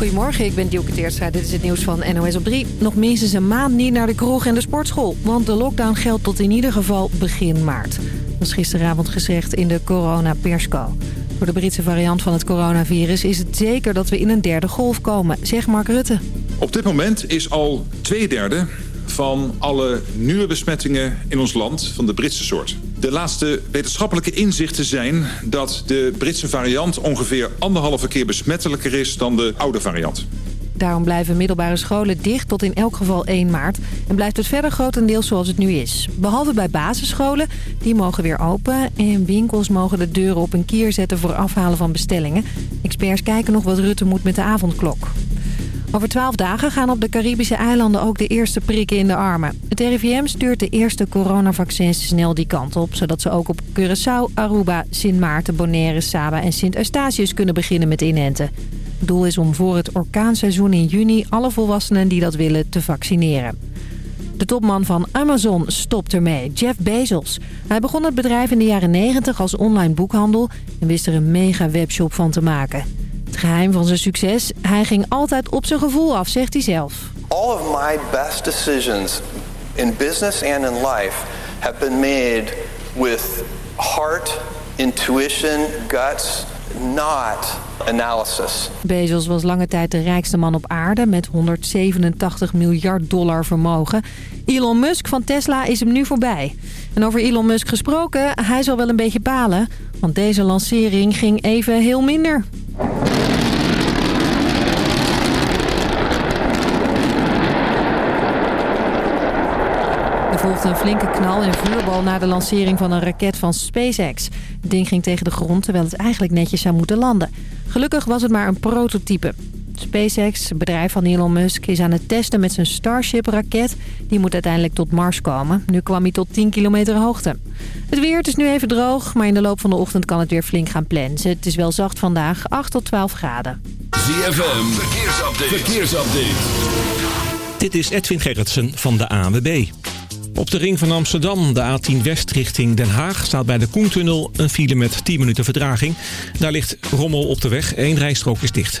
Goedemorgen, ik ben Dielke Teertstra. Dit is het nieuws van NOS op 3. Nog minstens een maand niet naar de kroeg en de sportschool. Want de lockdown geldt tot in ieder geval begin maart. Dat was gisteravond gezegd in de corona-persco. Door de Britse variant van het coronavirus is het zeker dat we in een derde golf komen, zegt Mark Rutte. Op dit moment is al twee derde van alle nieuwe besmettingen in ons land van de Britse soort. De laatste wetenschappelijke inzichten zijn dat de Britse variant ongeveer anderhalve keer besmettelijker is dan de oude variant. Daarom blijven middelbare scholen dicht tot in elk geval 1 maart. En blijft het verder grotendeels zoals het nu is. Behalve bij basisscholen, die mogen weer open. En winkels mogen de deuren op een kier zetten voor afhalen van bestellingen. Experts kijken nog wat Rutte moet met de avondklok. Over twaalf dagen gaan op de Caribische eilanden ook de eerste prikken in de armen. Het RIVM stuurt de eerste coronavaccins snel die kant op... zodat ze ook op Curaçao, Aruba, Sint Maarten, Bonaire, Saba en Sint Eustatius kunnen beginnen met inenten. Het doel is om voor het orkaanseizoen in juni alle volwassenen die dat willen te vaccineren. De topman van Amazon stopt ermee, Jeff Bezos. Hij begon het bedrijf in de jaren 90 als online boekhandel... en wist er een mega webshop van te maken. Het geheim van zijn succes? Hij ging altijd op zijn gevoel af, zegt hij zelf. All of my best decisions in business and in life have been made with heart, intuition, guts, not analysis. Bezos was lange tijd de rijkste man op aarde met 187 miljard dollar vermogen. Elon Musk van Tesla is hem nu voorbij. En over Elon Musk gesproken, hij zal wel een beetje balen. Want deze lancering ging even heel minder. Er volgde een flinke knal en vuurbal na de lancering van een raket van SpaceX. Het ding ging tegen de grond terwijl het eigenlijk netjes zou moeten landen. Gelukkig was het maar een prototype. SpaceX, het bedrijf van Elon Musk, is aan het testen met zijn Starship-raket. Die moet uiteindelijk tot Mars komen. Nu kwam hij tot 10 kilometer hoogte. Het weer, het is nu even droog, maar in de loop van de ochtend kan het weer flink gaan plensen. Het is wel zacht vandaag, 8 tot 12 graden. ZFM, verkeersupdate. verkeersupdate. Dit is Edwin Gerritsen van de ANWB. Op de ring van Amsterdam, de A10 West richting Den Haag... staat bij de Koentunnel een file met 10 minuten vertraging. Daar ligt rommel op de weg, één rijstrook is dicht.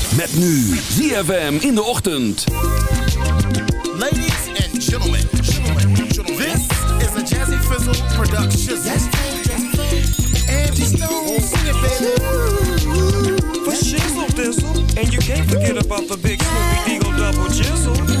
Met nu ZFM in de ochtend. Ladies and gentlemen, this is a Jazzy Fizzle production. Angie Stone, sing it, baby. For shizzle dizzle. And you can't forget about the big Snoopy Eagle double jizzle.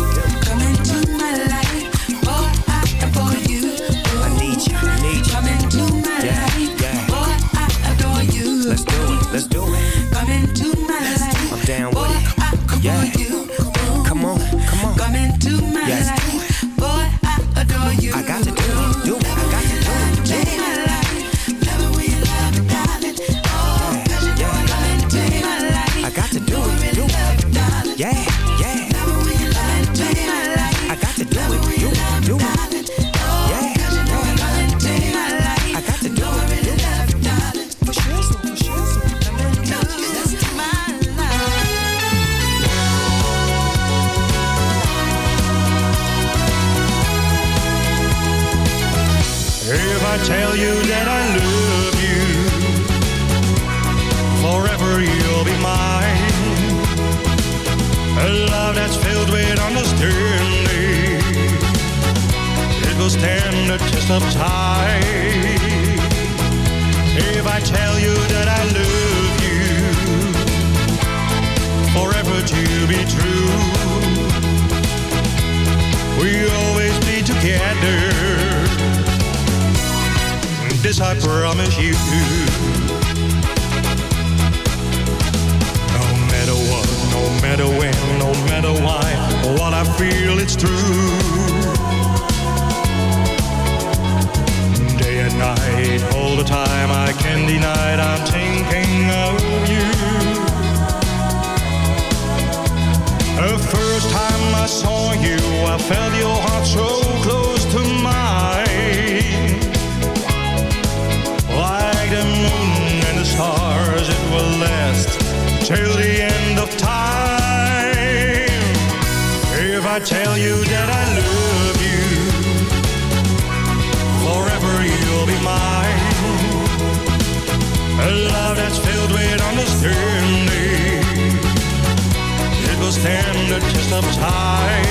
Chesterham's high.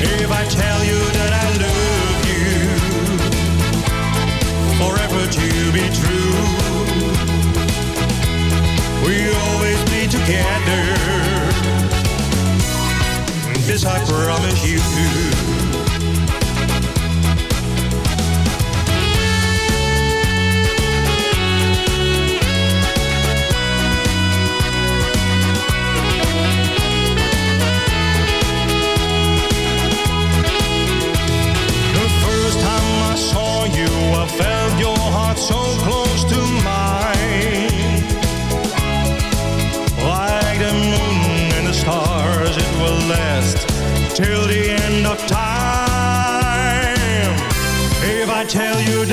If I tell you that I love you, forever to be true, we'll always be together. This I promise you.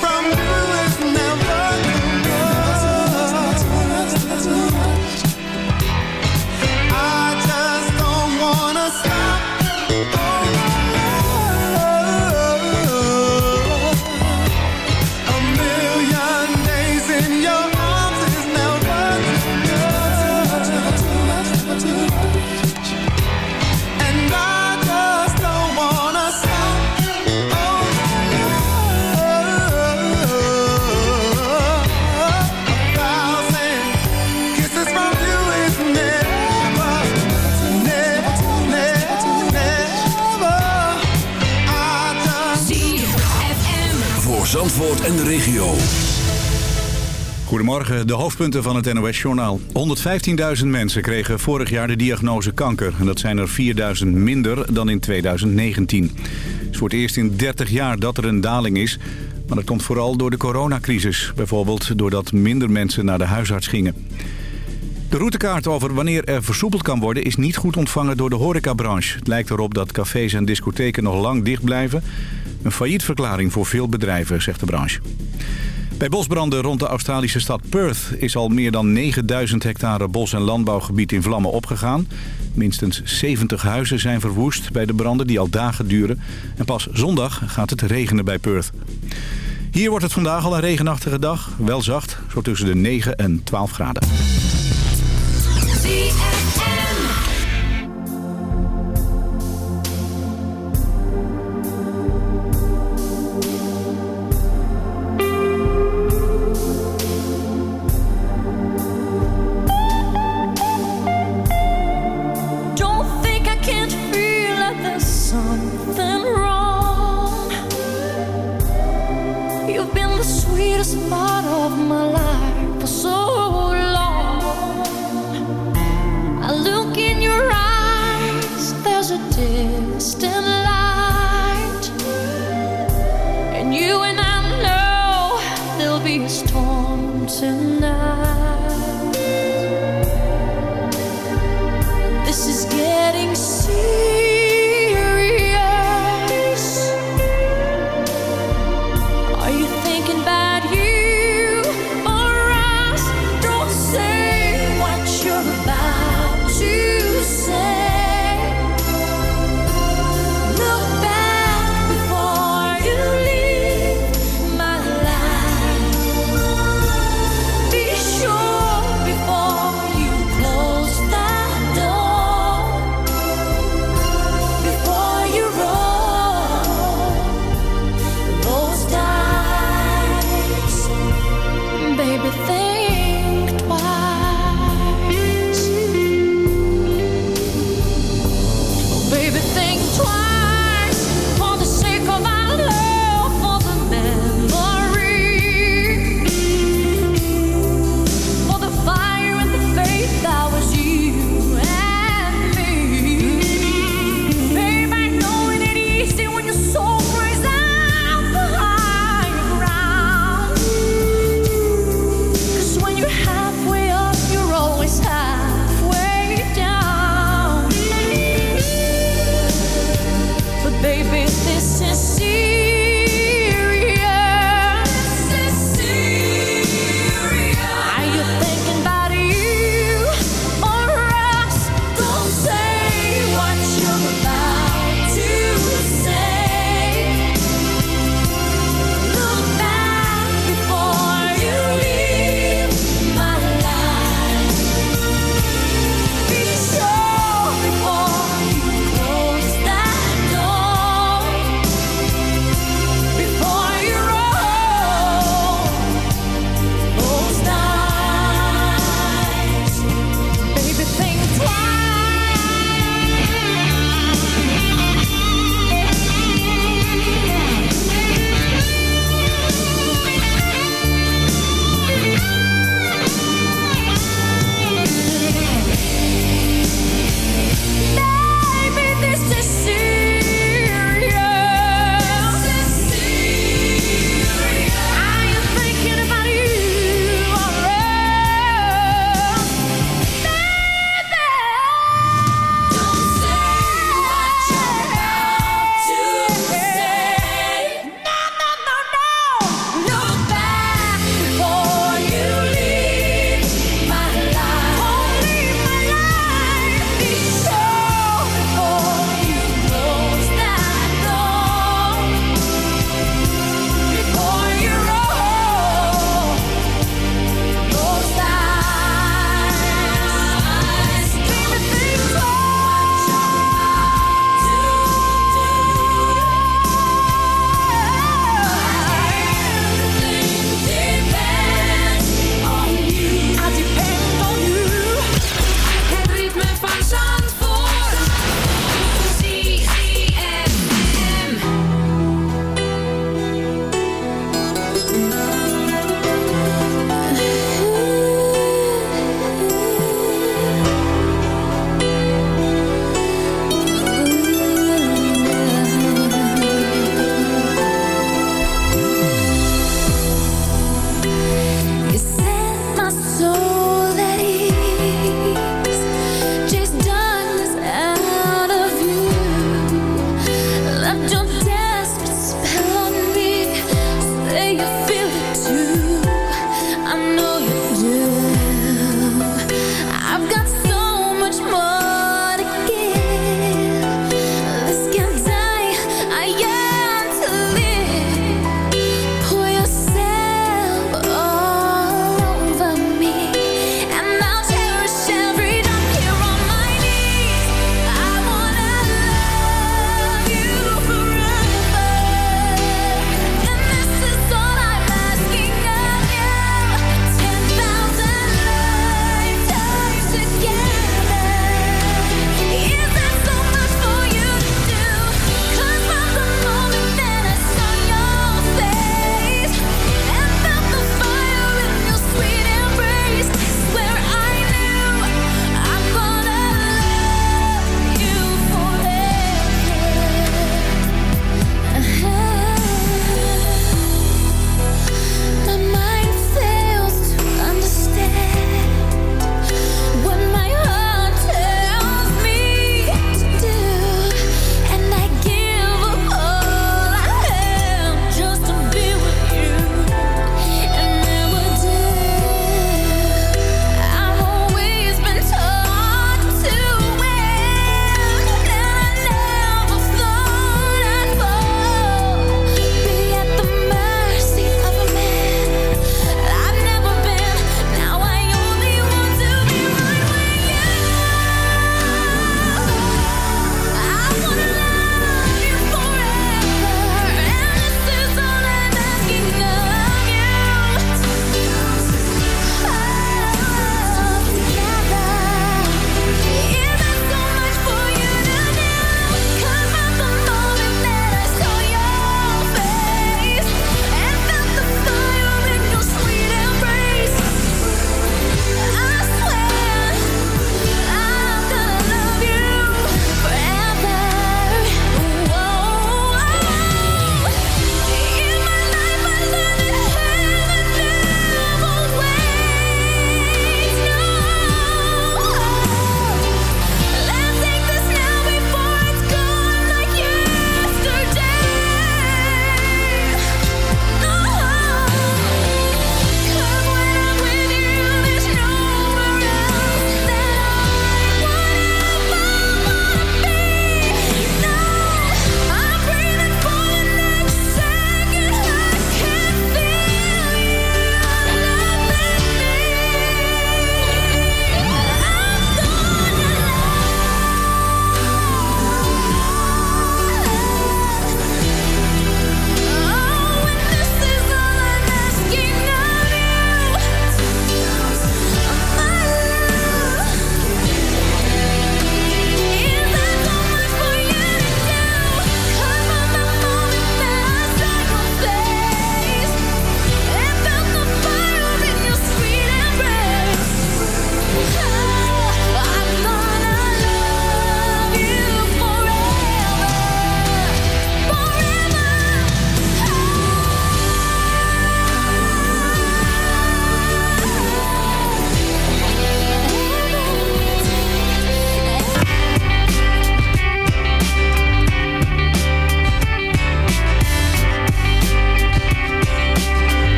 from you En de regio. Goedemorgen, de hoofdpunten van het NOS-journaal. 115.000 mensen kregen vorig jaar de diagnose kanker. En dat zijn er 4.000 minder dan in 2019. Het is voor het eerst in 30 jaar dat er een daling is. Maar dat komt vooral door de coronacrisis. Bijvoorbeeld doordat minder mensen naar de huisarts gingen. De routekaart over wanneer er versoepeld kan worden... is niet goed ontvangen door de horecabranche. Het lijkt erop dat cafés en discotheken nog lang dicht blijven. Een faillietverklaring voor veel bedrijven, zegt de branche. Bij bosbranden rond de Australische stad Perth is al meer dan 9000 hectare bos- en landbouwgebied in vlammen opgegaan. Minstens 70 huizen zijn verwoest bij de branden die al dagen duren. En pas zondag gaat het regenen bij Perth. Hier wordt het vandaag al een regenachtige dag. Wel zacht, zo tussen de 9 en 12 graden.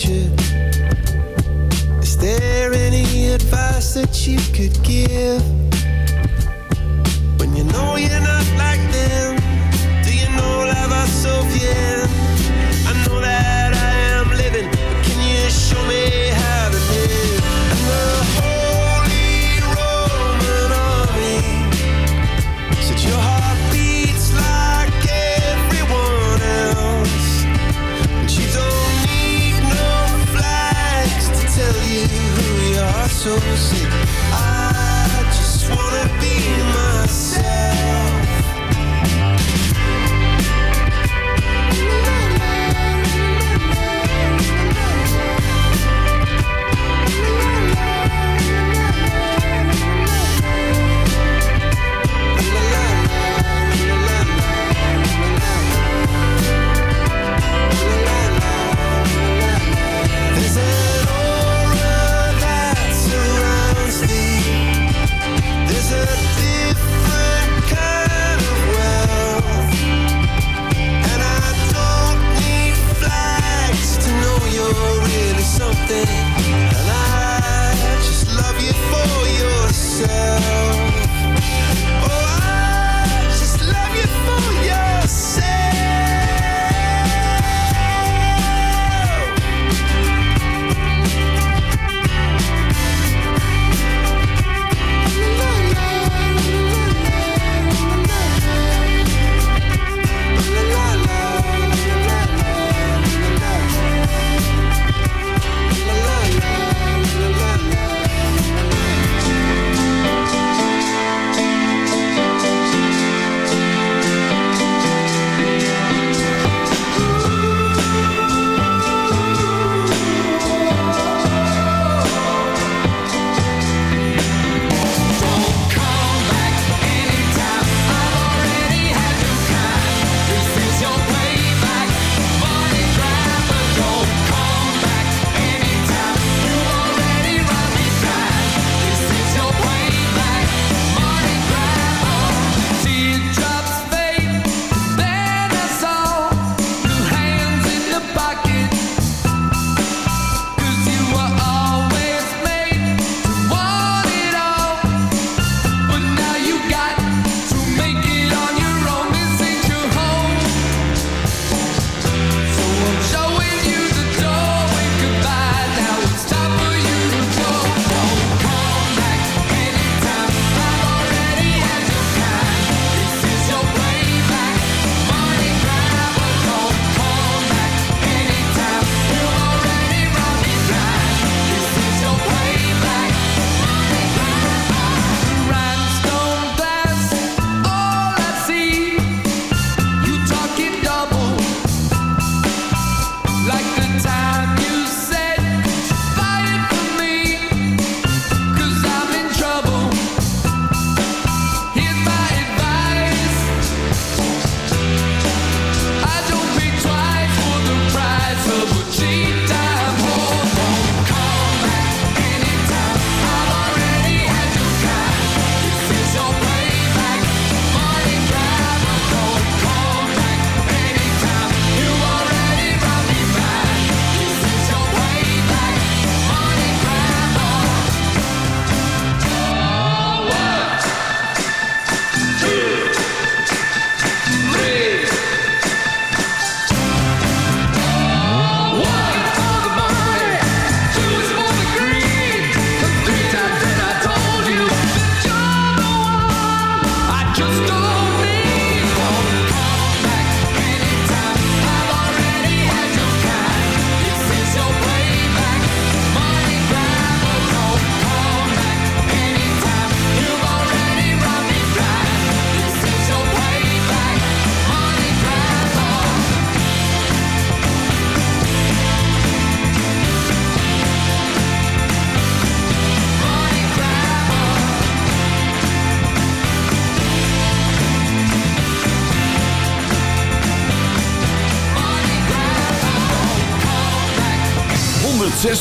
Ouija. Is there any advice that you could give? So sick I just wanna be myself.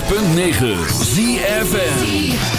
106.9 ZFN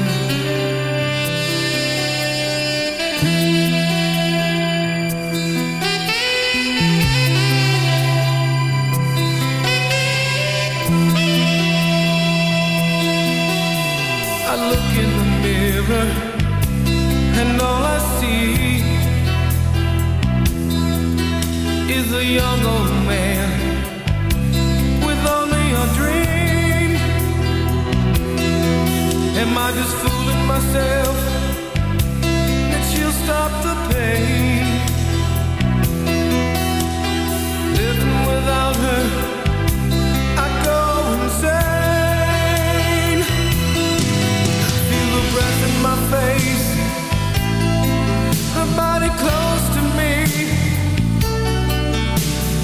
with only a dream. And i just flew with myself and she'll stop without her.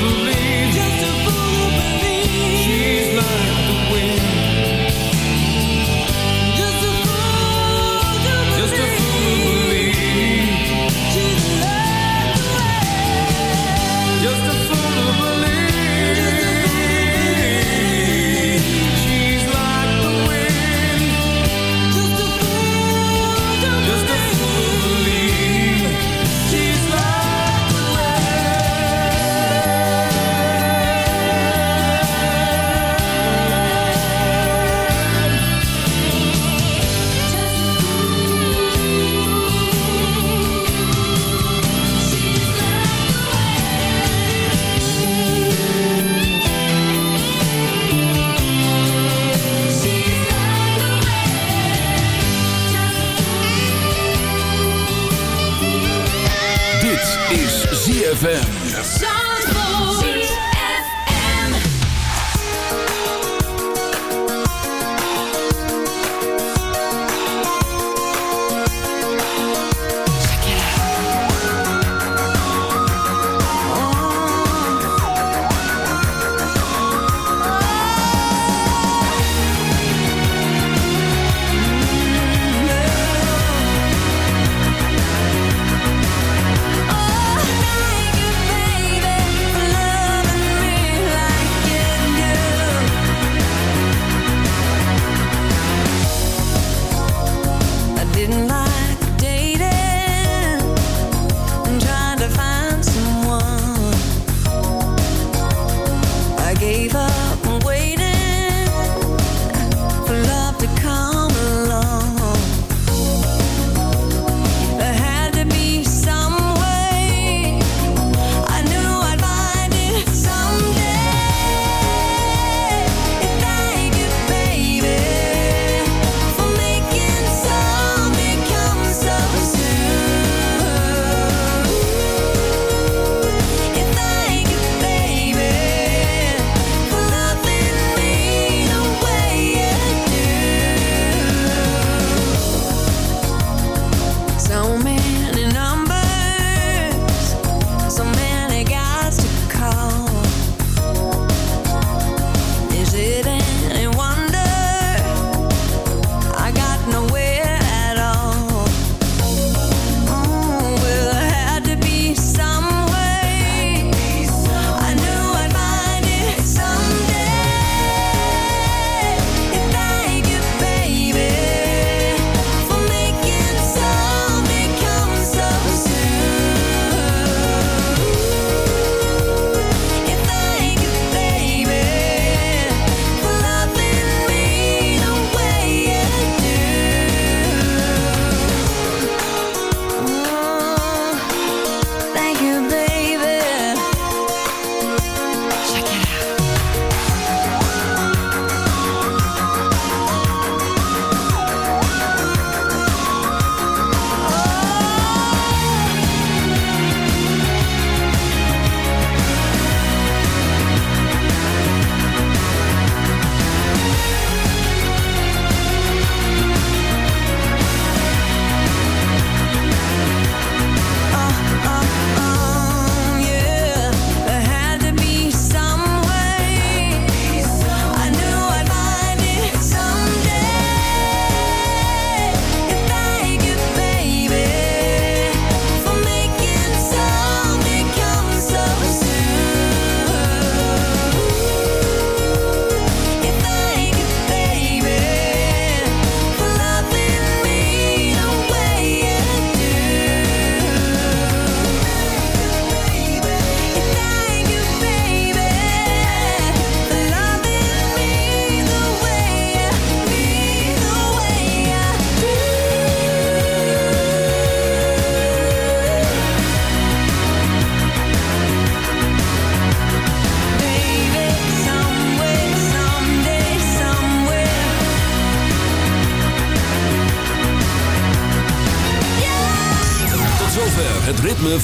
believe.